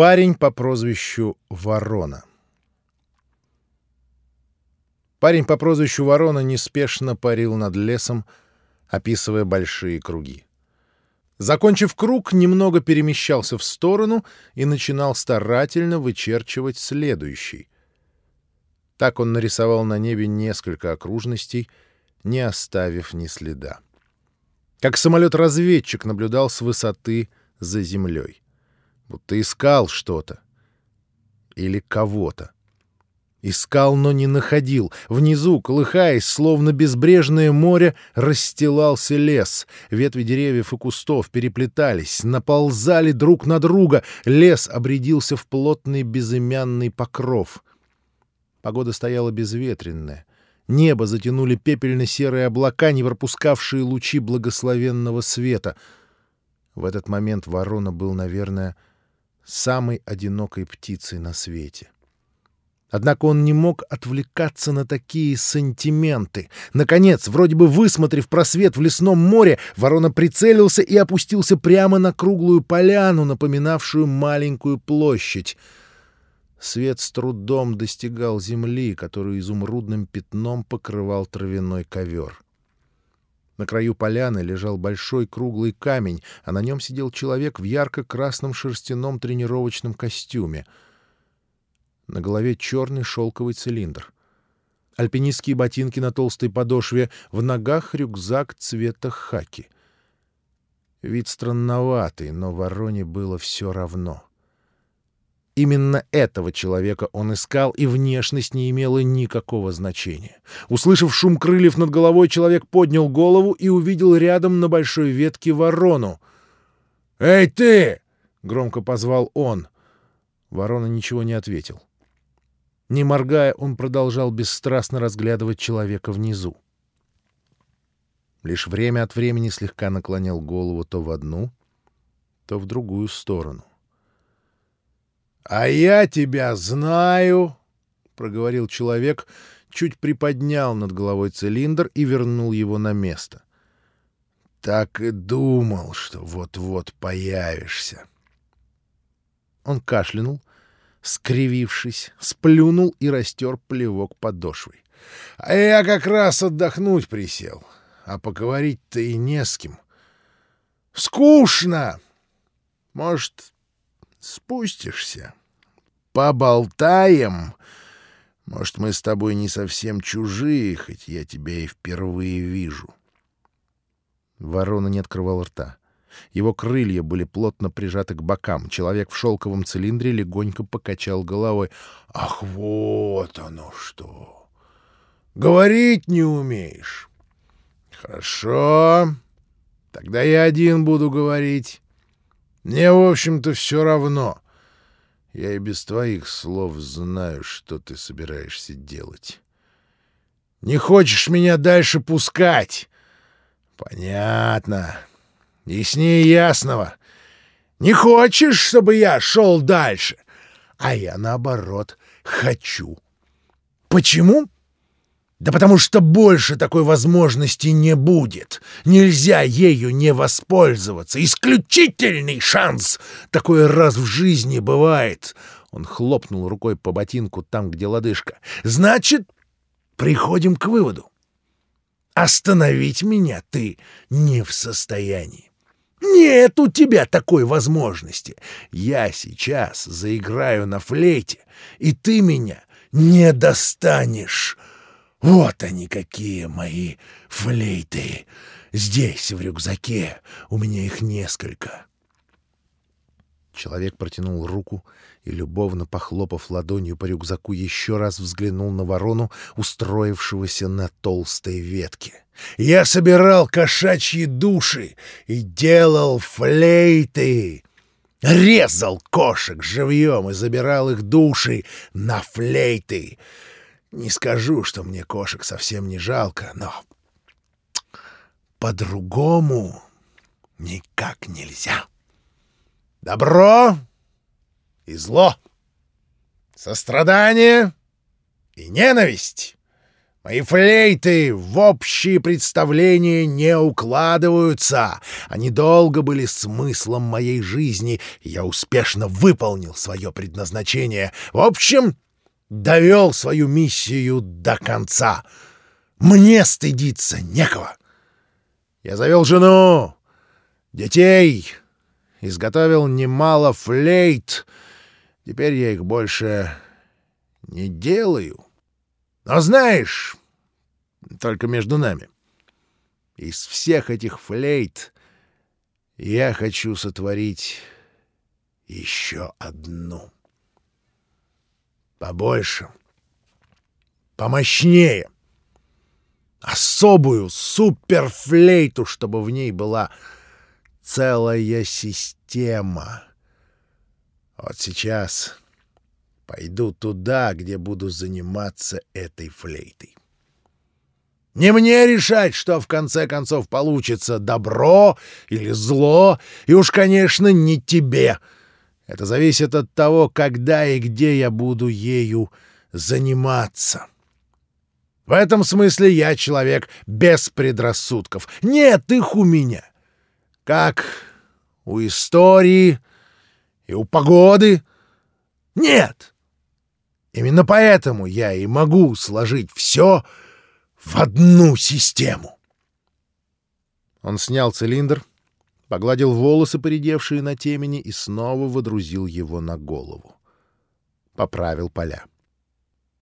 Парень по прозвищу Ворона. Парень по прозвищу Ворона неспешно парил над лесом, описывая большие круги. Закончив круг, немного перемещался в сторону и начинал старательно вычерчивать следующий. Так он нарисовал на небе несколько окружностей, не оставив ни следа. Как самолет-разведчик наблюдал с высоты за землей будто искал что-то или кого-то. Искал, но не находил. Внизу, колыхаясь, словно безбрежное море, расстилался лес. Ветви деревьев и кустов переплетались, наползали друг на друга. Лес обрядился в плотный безымянный покров. Погода стояла безветренная. Небо затянули пепельно-серые облака, не пропускавшие лучи благословенного света. В этот момент ворона был, наверное, — самой одинокой птицей на свете. Однако он не мог отвлекаться на такие сантименты. Наконец, вроде бы высмотрев просвет в лесном море, ворона прицелился и опустился прямо на круглую поляну, напоминавшую маленькую площадь. Свет с трудом достигал земли, которую изумрудным пятном покрывал травяной ковер. На краю поляны лежал большой круглый камень, а на нем сидел человек в ярко-красном шерстяном тренировочном костюме. На голове черный шелковый цилиндр. Альпинистские ботинки на толстой подошве, в ногах рюкзак цвета хаки. Вид странноватый, но вороне было все равно — Именно этого человека он искал, и внешность не имела никакого значения. Услышав шум крыльев над головой, человек поднял голову и увидел рядом на большой ветке ворону. «Эй, ты!» — громко позвал он. Ворона ничего не ответил. Не моргая, он продолжал бесстрастно разглядывать человека внизу. Лишь время от времени слегка наклонял голову то в одну, то в другую сторону. «А я тебя знаю», — проговорил человек, чуть приподнял над головой цилиндр и вернул его на место. «Так и думал, что вот-вот появишься». Он кашлянул, скривившись, сплюнул и растер плевок подошвой. «А я как раз отдохнуть присел, а поговорить-то и не с кем. Скучно! Может, спустишься? Поболтаем? Может, мы с тобой не совсем чужие, хоть я тебя и впервые вижу. Ворона не открывал рта. Его крылья были плотно прижаты к бокам. Человек в шелковом цилиндре легонько покачал головой. «Ах, вот оно что! Говорить не умеешь!» «Хорошо. Тогда я один буду говорить. Мне, в общем-то, все равно. Я и без твоих слов знаю, что ты собираешься делать. Не хочешь меня дальше пускать? Понятно. Яснее ясного. Не хочешь, чтобы я шел дальше? А я, наоборот, хочу. Почему? Да потому что больше такой возможности не будет. Нельзя ею не воспользоваться. Исключительный шанс. Такое раз в жизни бывает. Он хлопнул рукой по ботинку там, где лодыжка. Значит, приходим к выводу. Остановить меня ты не в состоянии. Нет у тебя такой возможности. Я сейчас заиграю на флейте, и ты меня не достанешь. Вот они какие мои флейты. Здесь, в рюкзаке, у меня их несколько. Человек протянул руку и, любовно похлопав ладонью по рюкзаку, еще раз взглянул на ворону, устроившегося на толстой ветке. «Я собирал кошачьи души и делал флейты!» Резал кошек живьем и забирал их души на флейты. Не скажу, что мне кошек совсем не жалко, но по-другому никак нельзя. Добро и зло, сострадание и ненависть, Мои флейты в общие представления не укладываются. Они долго были смыслом моей жизни, и я успешно выполнил свое предназначение. В общем, довел свою миссию до конца. Мне стыдиться некого. Я завел жену, детей, изготовил немало флейт. Теперь я их больше не делаю. Но знаешь, только между нами, из всех этих флейт я хочу сотворить еще одну. Побольше, помощнее, особую суперфлейту, чтобы в ней была целая система. Вот сейчас Пойду туда, где буду заниматься этой флейтой. Не мне решать, что в конце концов получится, добро или зло, и уж, конечно, не тебе. Это зависит от того, когда и где я буду ею заниматься. В этом смысле я человек без предрассудков. Нет их у меня. Как у истории и у погоды. Нет. Именно поэтому я и могу сложить все в одну систему. Он снял цилиндр, погладил волосы, поредевшие на темени, и снова водрузил его на голову. Поправил поля.